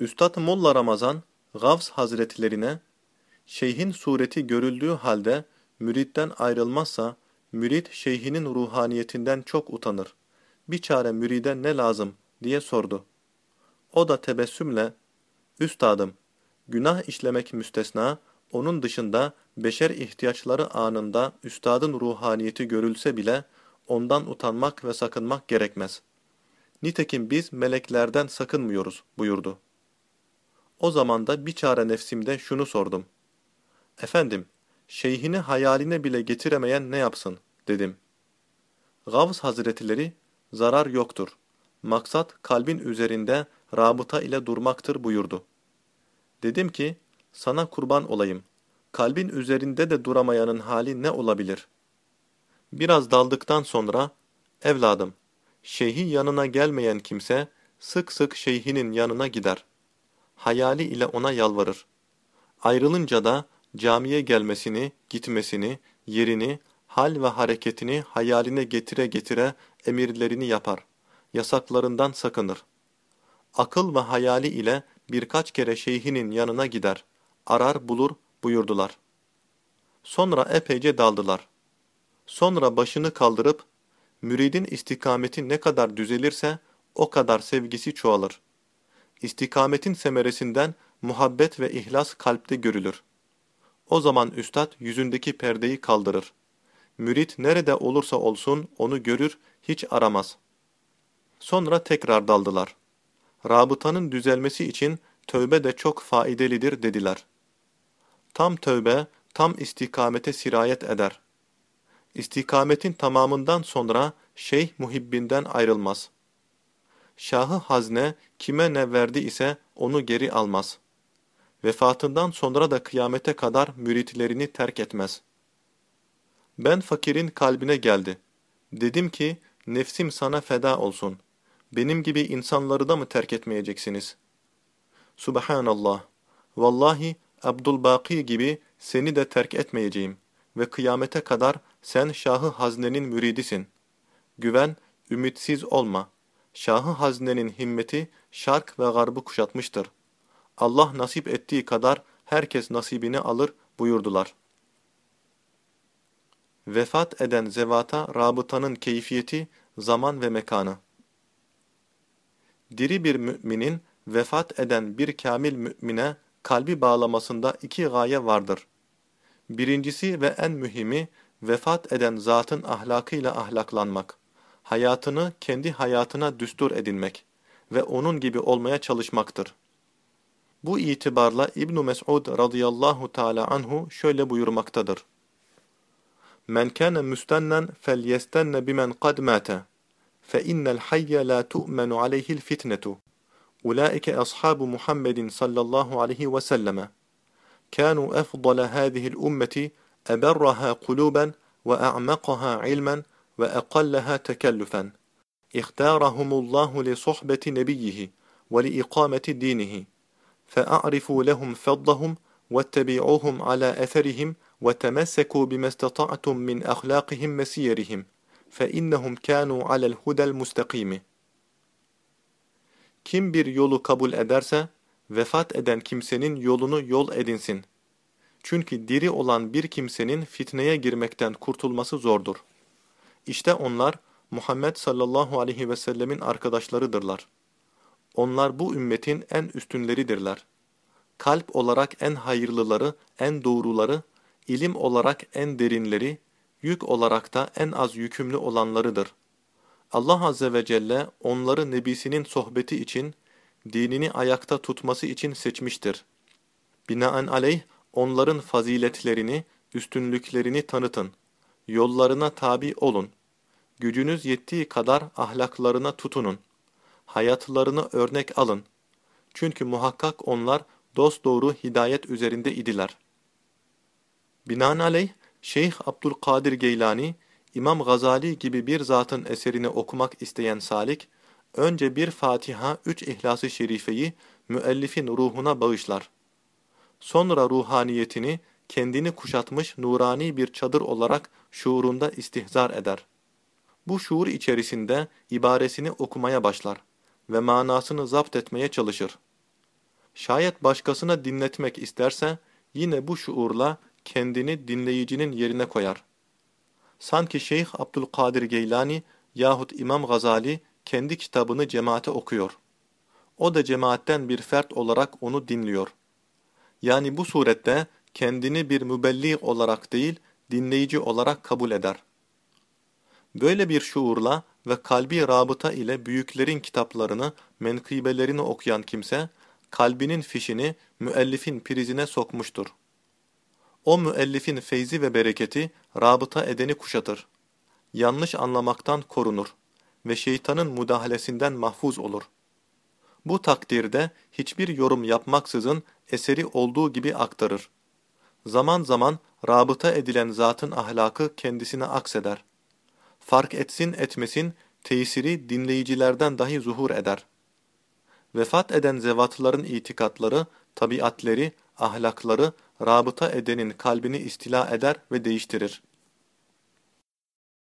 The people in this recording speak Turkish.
Üstad Molla Ramazan, Gavs Hazretlerine, şeyhin sureti görüldüğü halde müritten ayrılmazsa, mürit şeyhinin ruhaniyetinden çok utanır. Bir çare müride ne lazım diye sordu. O da tebessümle, Üstadım, günah işlemek müstesna, onun dışında beşer ihtiyaçları anında üstadın ruhaniyeti görülse bile ondan utanmak ve sakınmak gerekmez. Nitekim biz meleklerden sakınmıyoruz buyurdu. O zaman da bir çare nefsimde şunu sordum. Efendim, şeyhini hayaline bile getiremeyen ne yapsın, dedim. Gavs hazretleri, zarar yoktur. Maksat kalbin üzerinde rabıta ile durmaktır buyurdu. Dedim ki, sana kurban olayım. Kalbin üzerinde de duramayanın hali ne olabilir? Biraz daldıktan sonra, evladım, şeyhi yanına gelmeyen kimse, sık sık şeyhinin yanına gider. Hayali ile ona yalvarır. Ayrılınca da camiye gelmesini, gitmesini, yerini, hal ve hareketini hayaline getire getire emirlerini yapar. Yasaklarından sakınır. Akıl ve hayali ile birkaç kere şeyhinin yanına gider. Arar bulur buyurdular. Sonra epeyce daldılar. Sonra başını kaldırıp, müridin istikameti ne kadar düzelirse o kadar sevgisi çoğalır. İstikametin semeresinden muhabbet ve ihlas kalpte görülür. O zaman üstad yüzündeki perdeyi kaldırır. Mürit nerede olursa olsun onu görür, hiç aramaz. Sonra tekrar daldılar. Rabıtanın düzelmesi için tövbe de çok faidelidir dediler. Tam tövbe, tam istikamete sirayet eder. İstikametin tamamından sonra şeyh muhibbinden ayrılmaz. Şahı hazne kime ne verdi ise onu geri almaz. Vefatından sonra da kıyamete kadar müritlerini terk etmez. Ben fakirin kalbine geldi. Dedim ki, nefsim sana feda olsun. Benim gibi insanları da mı terk etmeyeceksiniz? Subhanallah. Vallahi Abdülbaki gibi seni de terk etmeyeceğim ve kıyamete kadar sen Şahı Hazne'nin müridisin. Güven, ümitsiz olma. Şahı Hazne'nin himmeti şark ve garbı kuşatmıştır. Allah nasip ettiği kadar herkes nasibini alır buyurdular. Vefat eden zevata rabıtanın keyfiyeti, zaman ve mekanı. Diri bir müminin vefat eden bir kamil mümine kalbi bağlamasında iki gaye vardır. Birincisi ve en mühimi, vefat eden zatın ahlakıyla ahlaklanmak, hayatını kendi hayatına düstur edinmek ve onun gibi olmaya çalışmaktır. Bu itibarla İbn Mes'ud radıyallahu teala anhu şöyle buyurmaktadır. Men kana mustannen felyestenne bimen kad mate fe innel hayye la tu'menu aleyhi'l fitnetu. Ulaike ashabu Muhammedin sallallahu aleyhi ve selleme. Kanu efdale hâzihil ümmeti eberraha kuluben ve a'maqaha ilmen ve eqallaha tekellüfen. İhtârahumullahu li sohbeti nebiyyihi ve li ikameti dinihi. فأعرفوا لهم فضلهم واتبعوهم على أثرهم وتمسكوا بما استطعتم من أخلاقهم مسيرهم فإنهم كانوا على الهدى المستقيم Kim bir yolu kabul ederse, vefat eden kimsenin yolunu yol edinsin. Çünkü diri olan bir kimsenin fitneye girmekten kurtulması zordur. İşte onlar, Muhammed sallallahu aleyhi ve sellemin arkadaşlarıdırlar. Onlar bu ümmetin en üstünleridirler. Kalp olarak en hayırlıları, en doğruları, ilim olarak en derinleri, yük olarak da en az yükümlü olanlarıdır. Allah Azze ve Celle onları Nebisinin sohbeti için, dinini ayakta tutması için seçmiştir. Binaenaleyh onların faziletlerini, üstünlüklerini tanıtın. Yollarına tabi olun. Gücünüz yettiği kadar ahlaklarına tutunun hayatlarını örnek alın. Çünkü muhakkak onlar dosdoğru hidayet üzerinde idiler. Binaenaleyh Şeyh Abdülkadir Geylani, İmam Gazali gibi bir zatın eserini okumak isteyen salik, önce bir Fatiha, üç İhlas-ı Şerife'yi müellifin ruhuna bağışlar. Sonra ruhaniyetini kendini kuşatmış nurani bir çadır olarak şuurunda istihzar eder. Bu şuur içerisinde ibaresini okumaya başlar ve manasını zapt etmeye çalışır. Şayet başkasına dinletmek isterse yine bu şuurla kendini dinleyicinin yerine koyar. Sanki Şeyh Abdülkadir Geylani yahut İmam Gazali kendi kitabını cemaate okuyor. O da cemaatten bir fert olarak onu dinliyor. Yani bu surette kendini bir mübelli olarak değil, dinleyici olarak kabul eder. Böyle bir şuurla ve kalbi rabıta ile büyüklerin kitaplarını, menkıbelerini okuyan kimse, kalbinin fişini müellifin prizine sokmuştur. O müellifin feyzi ve bereketi rabıta edeni kuşatır. Yanlış anlamaktan korunur ve şeytanın müdahalesinden mahfuz olur. Bu takdirde hiçbir yorum yapmaksızın eseri olduğu gibi aktarır. Zaman zaman rabıta edilen zatın ahlakı kendisine akseder. Fark etsin etmesin tesiri dinleyicilerden dahi zuhur eder. Vefat eden zevatların itikatları, tabiatleri, ahlakları rabıta edenin kalbini istila eder ve değiştirir.